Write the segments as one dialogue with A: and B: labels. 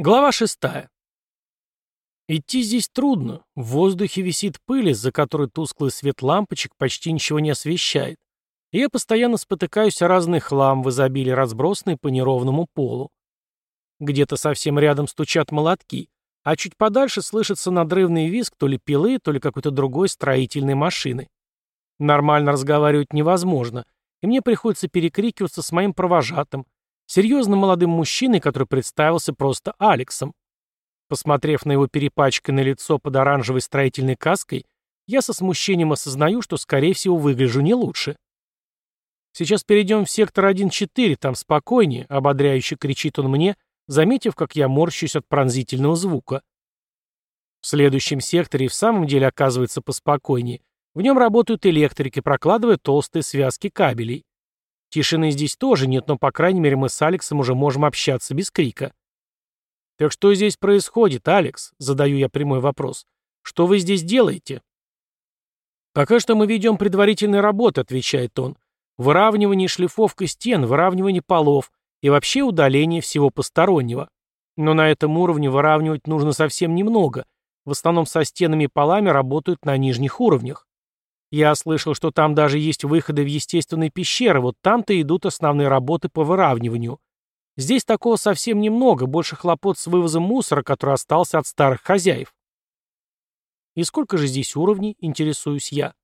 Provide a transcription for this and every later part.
A: Глава шестая. Идти здесь трудно. В воздухе висит пыль, из-за которой тусклый свет лампочек почти ничего не освещает. И я постоянно спотыкаюсь о разный хлам в изобилии, разбросанный по неровному полу. Где-то совсем рядом стучат молотки, а чуть подальше слышится надрывный визг то ли пилы, то ли какой-то другой строительной машины. Нормально разговаривать невозможно, и мне приходится перекрикиваться с моим провожатым, серьезным молодым мужчиной, который представился просто Алексом. Посмотрев на его перепачканное лицо под оранжевой строительной каской, я со смущением осознаю, что, скорее всего, выгляжу не лучше. «Сейчас перейдем в сектор 1-4, там спокойнее», — ободряюще кричит он мне, заметив, как я морщусь от пронзительного звука. В следующем секторе и в самом деле оказывается поспокойнее. В нем работают электрики, прокладывая толстые связки кабелей. Тишины здесь тоже нет, но, по крайней мере, мы с Алексом уже можем общаться без крика. «Так что здесь происходит, Алекс?» — задаю я прямой вопрос. «Что вы здесь делаете?» «Пока что мы ведем предварительные работы», — отвечает он. «Выравнивание и шлифовка стен, выравнивание полов и вообще удаление всего постороннего. Но на этом уровне выравнивать нужно совсем немного. В основном со стенами и полами работают на нижних уровнях. Я слышал, что там даже есть выходы в естественные пещеры, вот там-то идут основные работы по выравниванию. Здесь такого совсем немного, больше хлопот с вывозом мусора, который остался от старых хозяев. И сколько же здесь уровней, интересуюсь я.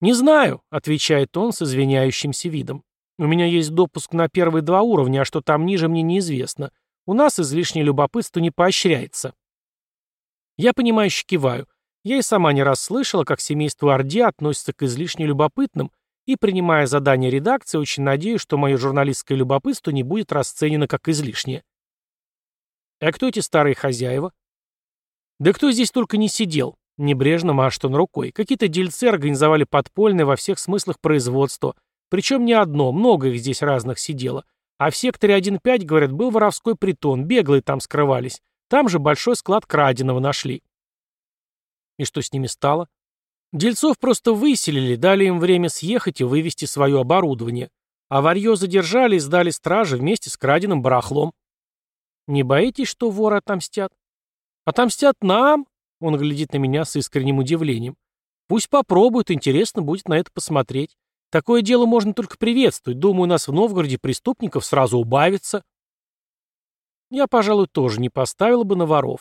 A: «Не знаю», — отвечает он с извиняющимся видом. «У меня есть допуск на первые два уровня, а что там ниже, мне неизвестно. У нас излишнее любопытство не поощряется». Я понимающе киваю. Я и сама не раз слышала, как семейство Орди относится к излишне любопытным, и, принимая задание редакции, очень надеюсь, что мое журналистское любопытство не будет расценено как излишнее. А кто эти старые хозяева? Да кто здесь только не сидел, небрежно машет он рукой. Какие-то дельцы организовали подпольное во всех смыслах производство, причем не одно, много их здесь разных сидело. А в секторе 1.5, говорят, был воровской притон, беглые там скрывались. Там же большой склад краденого нашли. И что с ними стало? Дельцов просто выселили, дали им время съехать и вывести свое оборудование. А варье задержали и сдали стражи вместе с краденым барахлом. Не боитесь, что воры отомстят? Отомстят нам? Он глядит на меня с искренним удивлением. Пусть попробуют, интересно будет на это посмотреть. Такое дело можно только приветствовать. Думаю, у нас в Новгороде преступников сразу убавится. Я, пожалуй, тоже не поставила бы на воров.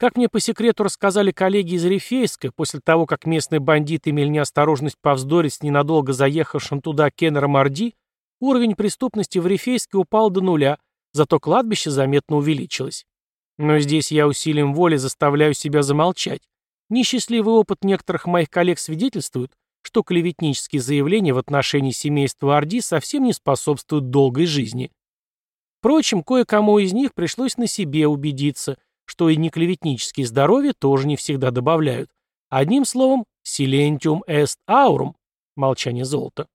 A: Как мне по секрету рассказали коллеги из Рифейска, после того, как местные бандиты имели неосторожность повздорить с ненадолго заехавшим туда Кеннером Орди, уровень преступности в Рифейске упал до нуля, зато кладбище заметно увеличилось. Но здесь я усилием воли заставляю себя замолчать. Несчастливый опыт некоторых моих коллег свидетельствует, что клеветнические заявления в отношении семейства Орди совсем не способствуют долгой жизни. Впрочем, кое-кому из них пришлось на себе убедиться – что и неклеветнические здоровье тоже не всегда добавляют. Одним словом, silentium est aurum – молчание золота.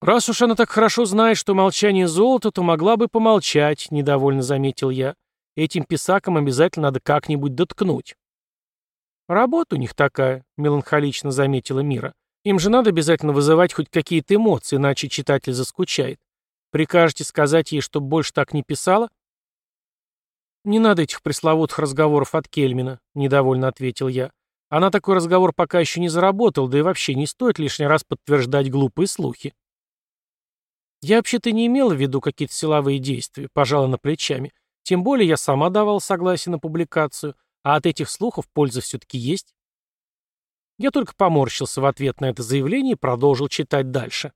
A: «Раз уж она так хорошо знает, что молчание золота, то могла бы помолчать», — недовольно заметил я. «Этим писакам обязательно надо как-нибудь доткнуть». «Работа у них такая», — меланхолично заметила Мира. «Им же надо обязательно вызывать хоть какие-то эмоции, иначе читатель заскучает. Прикажете сказать ей, чтобы больше так не писала?» «Не надо этих пресловутых разговоров от Кельмина», — недовольно ответил я. «Она такой разговор пока еще не заработал, да и вообще не стоит лишний раз подтверждать глупые слухи». «Я вообще-то не имела в виду какие-то силовые действия», — пожала на плечами. «Тем более я сама давал согласие на публикацию, а от этих слухов польза все-таки есть». Я только поморщился в ответ на это заявление и продолжил читать дальше.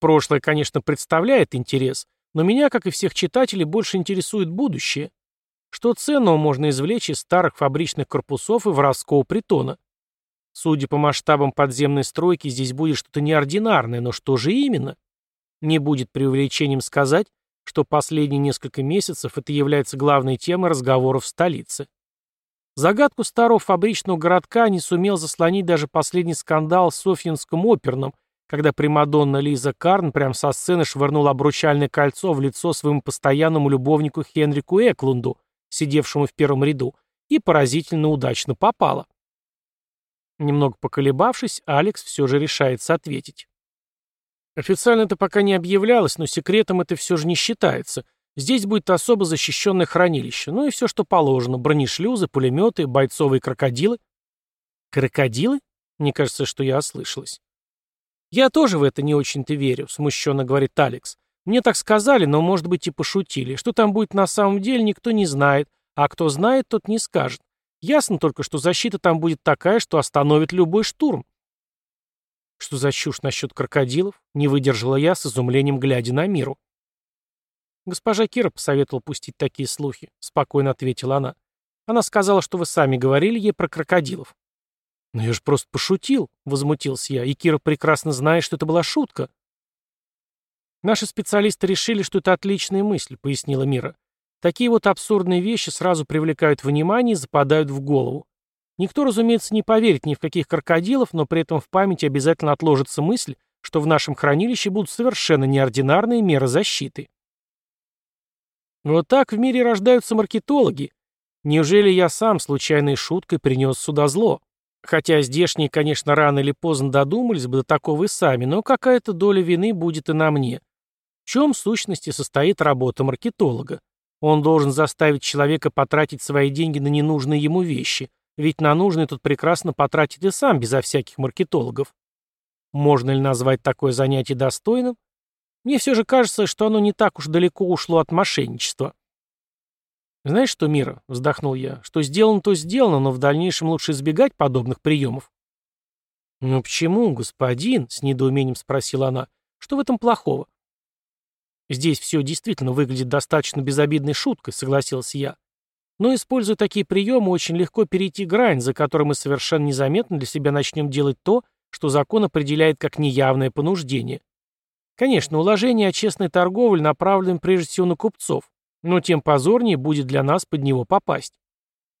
A: Прошлое, конечно, представляет интерес, но меня, как и всех читателей, больше интересует будущее. Что ценного можно извлечь из старых фабричных корпусов и воровского притона? Судя по масштабам подземной стройки, здесь будет что-то неординарное, но что же именно? Не будет преувеличением сказать, что последние несколько месяцев это является главной темой разговоров в столице. Загадку старого фабричного городка не сумел заслонить даже последний скандал в Софьинском оперном – когда Примадонна Лиза Карн прямо со сцены швырнула обручальное кольцо в лицо своему постоянному любовнику Хенрику Эклунду, сидевшему в первом ряду, и поразительно удачно попала. Немного поколебавшись, Алекс все же решается ответить. Официально это пока не объявлялось, но секретом это все же не считается. Здесь будет особо защищенное хранилище, ну и все, что положено, бронешлюзы, пулеметы, бойцовые крокодилы. Крокодилы? Мне кажется, что я ослышалась. Я тоже в это не очень-то верю, смущенно говорит Алекс. Мне так сказали, но, может быть, и пошутили. Что там будет на самом деле, никто не знает, а кто знает, тот не скажет. Ясно только, что защита там будет такая, что остановит любой штурм. Что за чушь насчет крокодилов? Не выдержала я с изумлением, глядя на миру. Госпожа Кира посоветовала пустить такие слухи, спокойно ответила она. Она сказала, что вы сами говорили ей про крокодилов. «Но я же просто пошутил», — возмутился я, и Кира прекрасно знает, что это была шутка. «Наши специалисты решили, что это отличная мысль», — пояснила Мира. «Такие вот абсурдные вещи сразу привлекают внимание и западают в голову. Никто, разумеется, не поверит ни в каких крокодилов, но при этом в памяти обязательно отложится мысль, что в нашем хранилище будут совершенно неординарные меры защиты. Вот так в мире рождаются маркетологи. Неужели я сам случайной шуткой принес сюда зло? Хотя здешние, конечно, рано или поздно додумались бы до такого и сами, но какая-то доля вины будет и на мне. В чем в сущности состоит работа маркетолога? Он должен заставить человека потратить свои деньги на ненужные ему вещи, ведь на нужный тут прекрасно потратит и сам, безо всяких маркетологов. Можно ли назвать такое занятие достойным? Мне все же кажется, что оно не так уж далеко ушло от мошенничества. «Знаешь что, Мира?» — вздохнул я. «Что сделано, то сделано, но в дальнейшем лучше избегать подобных приемов». «Ну почему, господин?» — с недоумением спросила она. «Что в этом плохого?» «Здесь все действительно выглядит достаточно безобидной шуткой», — согласился я. Но, используя такие приемы, очень легко перейти грань, за которой мы совершенно незаметно для себя начнем делать то, что закон определяет как неявное понуждение. Конечно, уложение о честной торговле направлено прежде всего на купцов, но тем позорнее будет для нас под него попасть.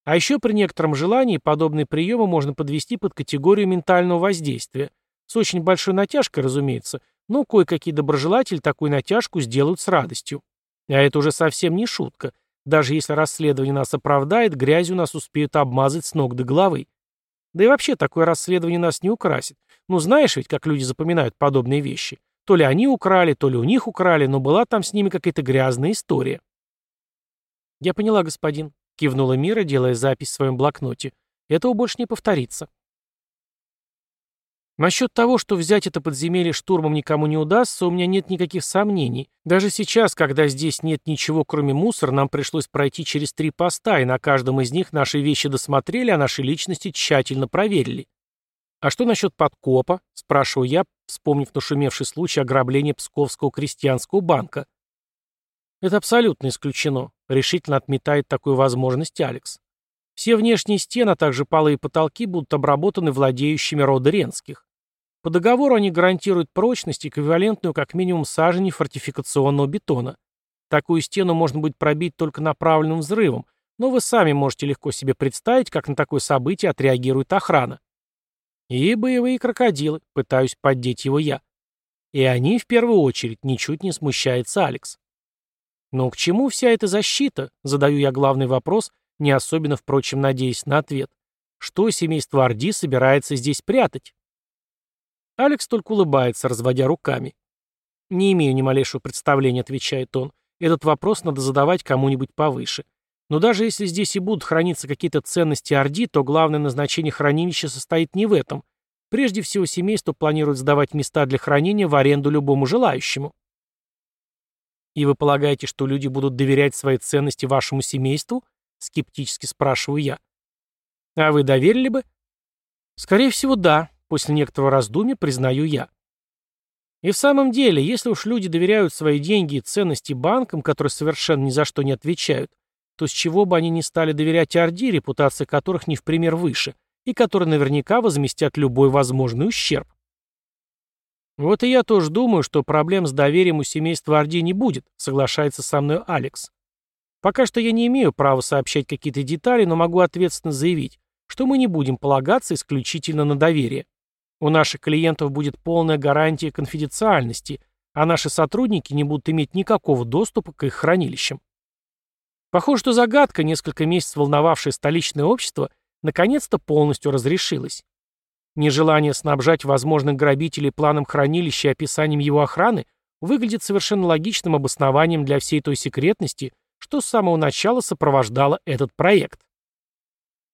A: А еще при некотором желании подобные приемы можно подвести под категорию ментального воздействия. С очень большой натяжкой, разумеется, но кое-какие доброжелатели такую натяжку сделают с радостью. А это уже совсем не шутка – даже если расследование нас оправдает, грязью нас успеют обмазать с ног до головы. Да и вообще такое расследование нас не украсит. Ну знаешь ведь, как люди запоминают подобные вещи. То ли они украли, то ли у них украли, но была там с ними какая-то грязная история. «Я поняла, господин», — кивнула Мира, делая запись в своем блокноте. «Этого больше не повторится». Насчет того, что взять это подземелье штурмом никому не удастся, у меня нет никаких сомнений. Даже сейчас, когда здесь нет ничего, кроме мусора, нам пришлось пройти через три поста, и на каждом из них наши вещи досмотрели, а наши личности тщательно проверили. «А что насчет подкопа?» – спрашиваю я, вспомнив нашумевший случай ограбления Псковского крестьянского банка. «Это абсолютно исключено», – решительно отметает такую возможность Алекс. «Все внешние стены, а также полы и потолки будут обработаны владеющими рода Ренских. По договору они гарантируют прочность, эквивалентную как минимум сажени фортификационного бетона. Такую стену можно будет пробить только направленным взрывом, но вы сами можете легко себе представить, как на такое событие отреагирует охрана. И боевые крокодилы, пытаюсь поддеть его я. И они в первую очередь, ничуть не смущается Алекс. Но к чему вся эта защита? Задаю я главный вопрос, не особенно, впрочем, надеясь на ответ. Что семейство Орди собирается здесь прятать? Алекс только улыбается, разводя руками. «Не имею ни малейшего представления», — отвечает он. «Этот вопрос надо задавать кому-нибудь повыше. Но даже если здесь и будут храниться какие-то ценности Орди, то главное назначение хранилища состоит не в этом. Прежде всего, семейство планирует сдавать места для хранения в аренду любому желающему». «И вы полагаете, что люди будут доверять свои ценности вашему семейству?» — скептически спрашиваю я. «А вы доверили бы?» «Скорее всего, да», После некоторого раздумья признаю я. И в самом деле, если уж люди доверяют свои деньги и ценности банкам, которые совершенно ни за что не отвечают, то с чего бы они не стали доверять Орди, репутация которых не в пример выше, и которые наверняка возместят любой возможный ущерб. Вот и я тоже думаю, что проблем с доверием у семейства Орди не будет, соглашается со мной Алекс. Пока что я не имею права сообщать какие-то детали, но могу ответственно заявить, что мы не будем полагаться исключительно на доверие. У наших клиентов будет полная гарантия конфиденциальности, а наши сотрудники не будут иметь никакого доступа к их хранилищам. Похоже, что загадка, несколько месяцев волновавшая столичное общество, наконец-то полностью разрешилась. Нежелание снабжать возможных грабителей планом хранилища и описанием его охраны выглядит совершенно логичным обоснованием для всей той секретности, что с самого начала сопровождало этот проект.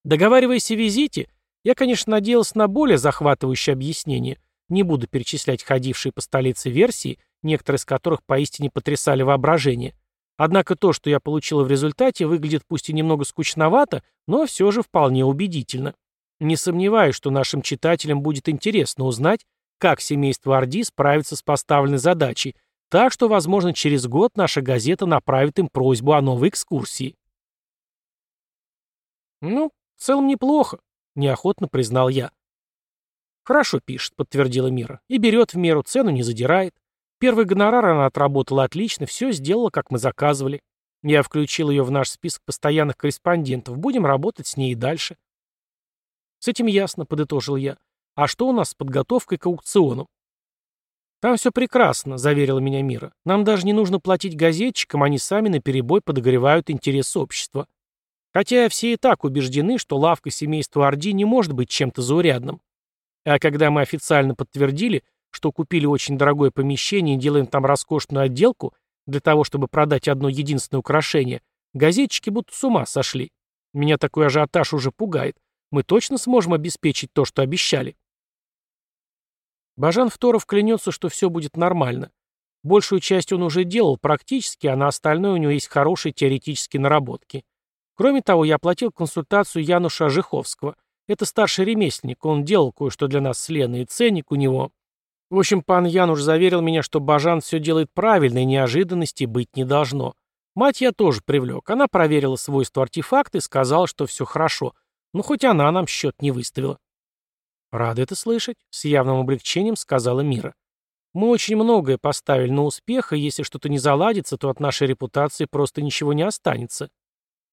A: Договариваясь о визите, я, конечно, надеялся на более захватывающее объяснение, не буду перечислять ходившие по столице версии, некоторые из которых поистине потрясали воображение. Однако то, что я получил в результате, выглядит пусть и немного скучновато, но все же вполне убедительно. Не сомневаюсь, что нашим читателям будет интересно узнать, как семейство Орди справится с поставленной задачей, так что, возможно, через год наша газета направит им просьбу о новой экскурсии. «Ну, в целом неплохо», — неохотно признал я. «Хорошо пишет», — подтвердила Мира. «И берет в меру, цену не задирает. Первый гонорар она отработала отлично, все сделала, как мы заказывали. Я включил ее в наш список постоянных корреспондентов. Будем работать с ней и дальше». «С этим ясно», — подытожил я. «А что у нас с подготовкой к аукциону?» «Там все прекрасно», — заверила меня Мира. «Нам даже не нужно платить газетчикам, они сами наперебой подогревают интерес общества. Хотя все и так убеждены, что лавка семейства Орди не может быть чем-то заурядным. А когда мы официально подтвердили, что купили очень дорогое помещение и делаем там роскошную отделку для того, чтобы продать одно единственное украшение, газетчики будто с ума сошли. Меня такой ажиотаж уже пугает. Мы точно сможем обеспечить то, что обещали. Бажан Второв клянется, что все будет нормально. Большую часть он уже делал практически, а на остальное у него есть хорошие теоретические наработки. Кроме того, я оплатил консультацию Януша Жиховского. Это старший ремесленник, он делал кое-что для нас с Леной, и ценник у него. В общем, пан Януш заверил меня, что Бажан все делает правильно, и неожиданностей быть не должно. Мать я тоже привлек. Она проверила свойства артефакта и сказала, что все хорошо. Но хоть она нам счет не выставила. «Рада это слышать», — с явным облегчением сказала Мира. «Мы очень многое поставили на успех, и если что-то не заладится, то от нашей репутации просто ничего не останется.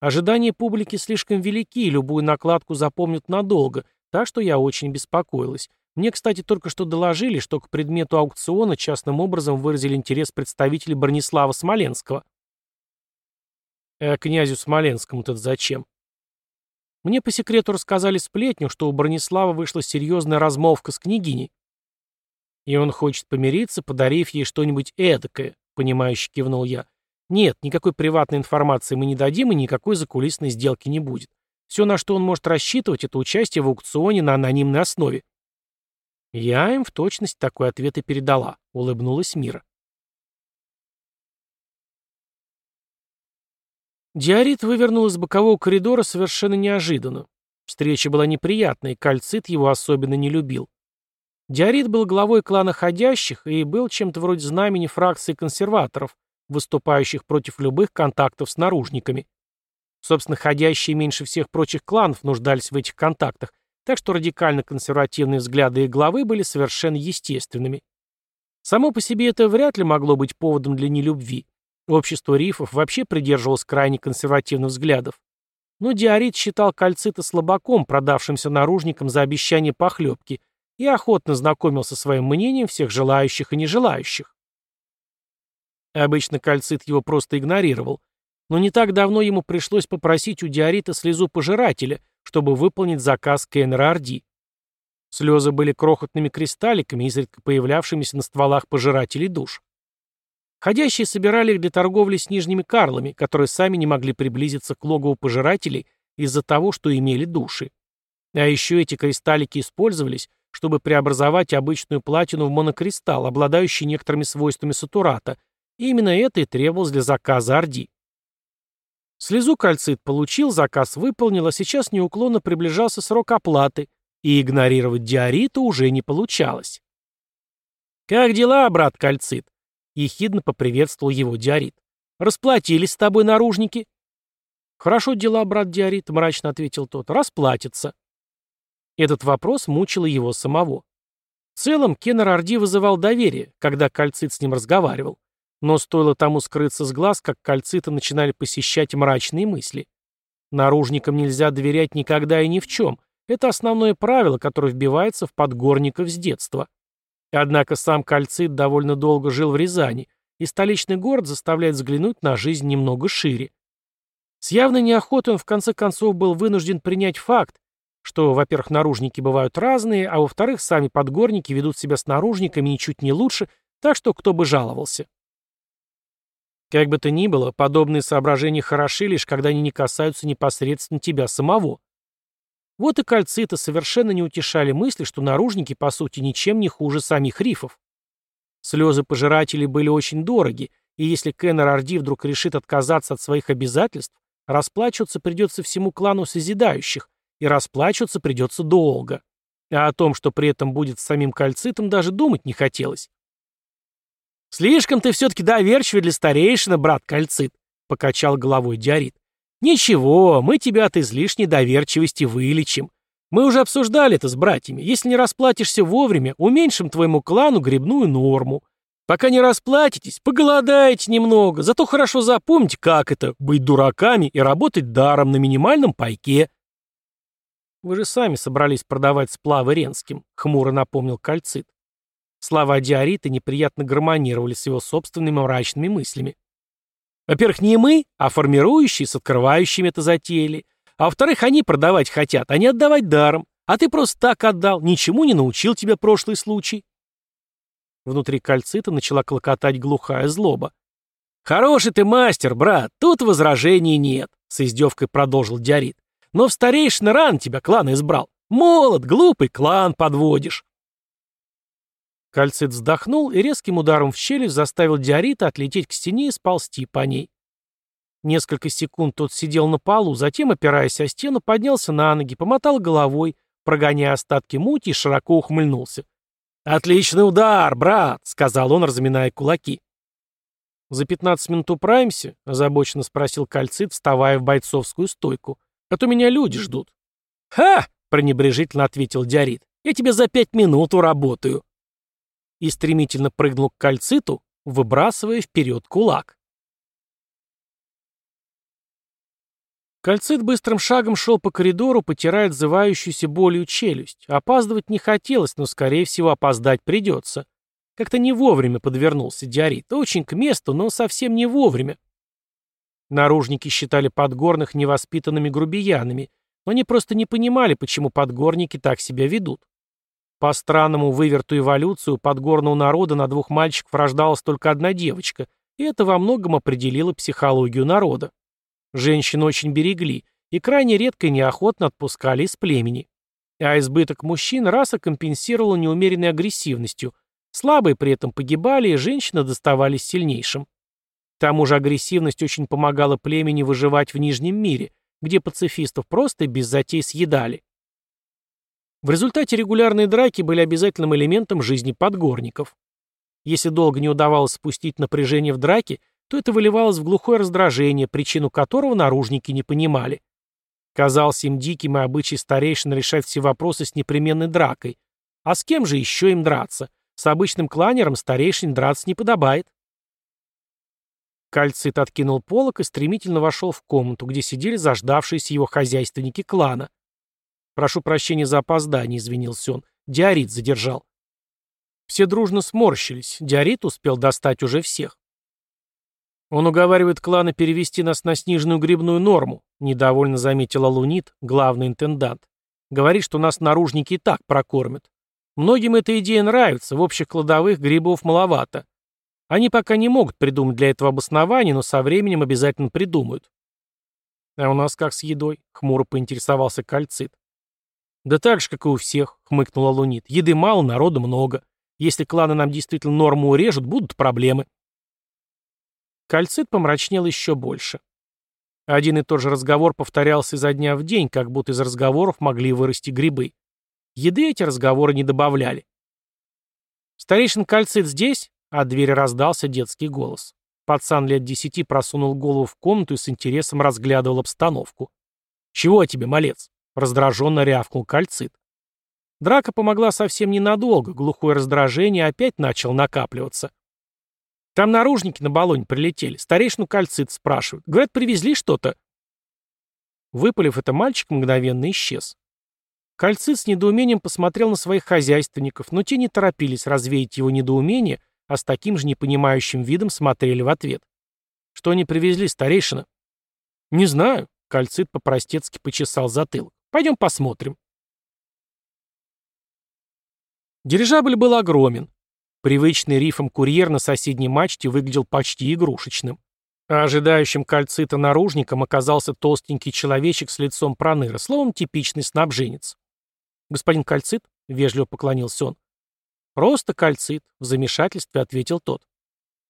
A: Ожидания публики слишком велики, и любую накладку запомнят надолго, так что я очень беспокоилась. Мне, кстати, только что доложили, что к предмету аукциона частным образом выразили интерес представители Бронислава Смоленского. «А князю Смоленскому-то зачем?» Мне по секрету рассказали сплетню, что у Бронислава вышла серьезная размолвка с княгиней. И он хочет помириться, подарив ей что-нибудь эдакое, понимающе кивнул я. Нет, никакой приватной информации мы не дадим и никакой закулисной сделки не будет. Все, на что он может рассчитывать, это участие в аукционе на анонимной основе. Я им в точность такой ответ и передала, улыбнулась Мира. Диарит вывернул из бокового коридора совершенно неожиданно. Встреча была неприятной, кальцит его особенно не любил. Диарит был главой клана ходящих и был чем-то вроде знамени фракции консерваторов, выступающих против любых контактов с наружниками. Собственно, ходящие меньше всех прочих кланов нуждались в этих контактах, так что радикально-консервативные взгляды их главы были совершенно естественными. Само по себе это вряд ли могло быть поводом для нелюбви. Общество рифов вообще придерживалось крайне консервативных взглядов. Но Диорит считал кальцита слабаком, продавшимся наружникам за обещание похлебки, и охотно знакомился своим мнением всех желающих и нежелающих. Обычно кальцит его просто игнорировал. Но не так давно ему пришлось попросить у диорита слезу пожирателя, чтобы выполнить заказ Кеннера. Слезы были крохотными кристалликами, изредка появлявшимися на стволах пожирателей душ. Ходящие собирали их для торговли с нижними карлами, которые сами не могли приблизиться к логову пожирателей из-за того, что имели души. А еще эти кристаллики использовались, чтобы преобразовать обычную платину в монокристалл, обладающий некоторыми свойствами сатурата, и именно это и требовалось для заказа Орди. Слезу кальцит получил, заказ выполнил, а сейчас неуклонно приближался срок оплаты, и игнорировать диорита уже не получалось. «Как дела, брат кальцит?» — ехидно поприветствовал его диорит. «Расплатились с тобой наружники?» «Хорошо дела, брат диорит», — мрачно ответил тот. «Расплатятся». Этот вопрос мучил его самого. В целом, Кеннер Орди вызывал доверие, когда кальцит с ним разговаривал. Но стоило тому скрыться с глаз, как кальциты начинали посещать мрачные мысли. Наружникам нельзя доверять никогда и ни в чем. Это основное правило, которое вбивается в подгорников с детства. Однако сам кальцит довольно долго жил в Рязани, и столичный город заставляет взглянуть на жизнь немного шире. С явной неохотой он в конце концов был вынужден принять факт, что, во-первых, наружники бывают разные, а во-вторых, сами подгорники ведут себя с наружниками ничуть не лучше, Так что кто бы жаловался. Как бы то ни было, подобные соображения хороши лишь, когда они не касаются непосредственно тебя самого. Вот и кальциты совершенно не утешали мысли, что наружники, по сути, ничем не хуже самих рифов. Слезы пожирателей были очень дороги, и если Кеннер Орди вдруг решит отказаться от своих обязательств, расплачиваться придется всему клану созидающих, и расплачиваться придется долго. А о том, что при этом будет с самим кальцитом, даже думать не хотелось. «Слишком ты все-таки доверчивый для старейшины, брат Кальцит», — покачал головой Диорит. «Ничего, мы тебя от излишней доверчивости вылечим. Мы уже обсуждали это с братьями. Если не расплатишься вовремя, уменьшим твоему клану грибную норму. Пока не расплатитесь, поголодаете немного, зато хорошо запомните, как это — быть дураками и работать даром на минимальном пайке». «Вы же сами собрались продавать сплавы Ренским», — хмуро напомнил Кальцит. Слова Диорита неприятно гармонировали с его собственными мрачными мыслями. Во-первых, не мы, а формирующие с открывающими это затеяли. А во-вторых, они продавать хотят, а не отдавать даром. А ты просто так отдал, ничему не научил тебя прошлый случай. Внутри кальцита начала клокотать глухая злоба. «Хороший ты мастер, брат, тут возражений нет», — с издевкой продолжил Диорит. «Но в старейшины ран тебя клан избрал. Молод, глупый, клан подводишь». Кальцит вздохнул и резким ударом в челюсть заставил Диорита отлететь к стене и сползти по ней. Несколько секунд тот сидел на полу, затем, опираясь о стену, поднялся на ноги, помотал головой, прогоняя остатки мути и широко ухмыльнулся. «Отличный удар, брат!» — сказал он, разминая кулаки. «За пятнадцать минут управимся?» — озабоченно спросил Кальцит, вставая в бойцовскую стойку. «А то меня люди ждут». «Ха!» — пренебрежительно ответил Диорит. «Я тебе за пять минут уработаю» и стремительно прыгнул к кальциту, выбрасывая вперед кулак. Кальцит быстрым шагом шел по коридору, потирая отзывающуюся болью челюсть. Опаздывать не хотелось, но, скорее всего, опоздать придется. Как-то не вовремя подвернулся Диорит. Очень к месту, но совсем не вовремя. Наружники считали подгорных невоспитанными грубиянами, но они просто не понимали, почему подгорники так себя ведут. По странному выверту эволюции у подгорного народа на двух мальчиков рождалась только одна девочка, и это во многом определило психологию народа. Женщин очень берегли и крайне редко и неохотно отпускали из племени. А избыток мужчин раса компенсировала неумеренной агрессивностью. Слабые при этом погибали, и женщины доставались сильнейшим. К тому же агрессивность очень помогала племени выживать в Нижнем мире, где пацифистов просто без затей съедали. В результате регулярные драки были обязательным элементом жизни подгорников. Если долго не удавалось спустить напряжение в драке, то это выливалось в глухое раздражение, причину которого наружники не понимали. Казался им диким и обычай старейшин решать все вопросы с непременной дракой. А с кем же еще им драться? С обычным кланером старейшин драться не подобает. Кальцит откинул полок и стремительно вошел в комнату, где сидели заждавшиеся его хозяйственники клана. «Прошу прощения за опоздание», — извинился он. «Диорит задержал». Все дружно сморщились. Диорит успел достать уже всех. «Он уговаривает кланы перевести нас на сниженную грибную норму», — недовольно заметила Лунит, главный интендант. «Говорит, что нас наружники и так прокормят. Многим эта идея нравится, в общих кладовых грибов маловато. Они пока не могут придумать для этого обоснования, но со временем обязательно придумают». «А у нас как с едой?» — хмуро поинтересовался Кальцит. «Да так же, как и у всех», — хмыкнула Лунит. «Еды мало, народу много. Если кланы нам действительно норму урежут, будут проблемы». Кальцит помрачнел еще больше. Один и тот же разговор повторялся изо дня в день, как будто из разговоров могли вырасти грибы. Еды эти разговоры не добавляли. «Старейшин Кальцит здесь?» — от двери раздался детский голос. Пацан лет десяти просунул голову в комнату и с интересом разглядывал обстановку. «Чего тебе, малец?» Раздраженно рявкнул кальцит. Драка помогла совсем ненадолго, глухое раздражение опять начало накапливаться. Там наружники на баллоне прилетели, старейшину кальцит спрашивают. Говорят, привезли что-то. Выпалив это, мальчик мгновенно исчез. Кальцит с недоумением посмотрел на своих хозяйственников, но те не торопились развеять его недоумение, а с таким же непонимающим видом смотрели в ответ. «Что они привезли, старейшина?» «Не знаю», — Кальцит по-простецки почесал затылок. Пойдем посмотрим. Дирижабль был огромен. Привычный рифом курьер на соседней мачте выглядел почти игрушечным. А ожидающим кальцита наружником оказался толстенький человечек с лицом проныра, словом, типичный снабженец. «Господин кальцит?» — вежливо поклонился он. «Просто кальцит», — в замешательстве ответил тот.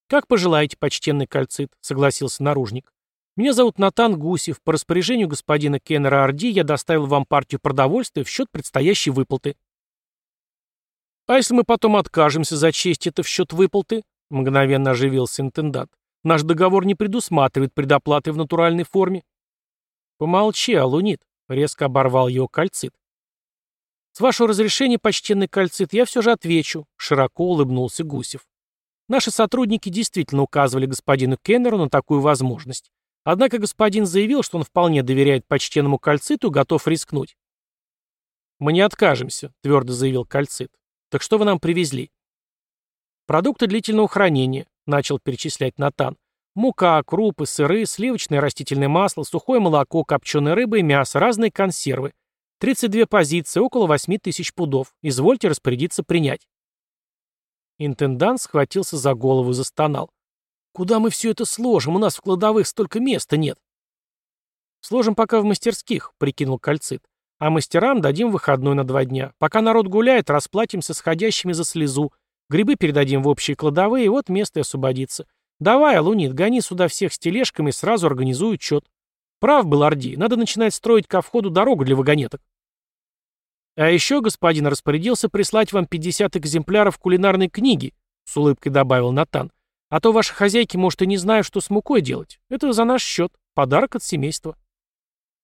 A: «Как пожелаете, почтенный кальцит», — согласился наружник. «Меня зовут Натан Гусев. По распоряжению господина Кеннера Орди я доставил вам партию продовольствия в счет предстоящей выплаты». «А если мы потом откажемся зачесть это в счет выплаты?» — мгновенно оживился интендант. «Наш договор не предусматривает предоплаты в натуральной форме». «Помолчи, Алунит», — резко оборвал его кальцит. «С вашего разрешения, почтенный кальцит, я все же отвечу», — широко улыбнулся Гусев. Наши сотрудники действительно указывали господину Кеннеру на такую возможность. Однако господин заявил, что он вполне доверяет почтенному кальциту и готов рискнуть. «Мы не откажемся», — твердо заявил кальцит. «Так что вы нам привезли?» «Продукты длительного хранения», — начал перечислять Натан. «Мука, крупы, сыры, сливочное растительное масло, сухое молоко, копченая рыба и мясо, разные консервы. 32 позиции, около 8 тысяч пудов. Извольте распорядиться принять. Интендант схватился за голову и застонал. «Куда мы все это сложим? У нас в кладовых столько места нет». «Сложим пока в мастерских», — прикинул кальцит. «А мастерам дадим выходной на два дня. Пока народ гуляет, расплатимся сходящими за слезу. Грибы передадим в общие кладовые, и вот место и освободится. Давай, Алунит, гони сюда всех с тележками и сразу организуй учет. Прав был Орди, надо начинать строить ко входу дорогу для вагонеток. А еще господин распорядился прислать вам 50 экземпляров кулинарной книги, с улыбкой добавил Натан. А то ваши хозяйки, может, и не знают, что с мукой делать. Это за наш счет. Подарок от семейства.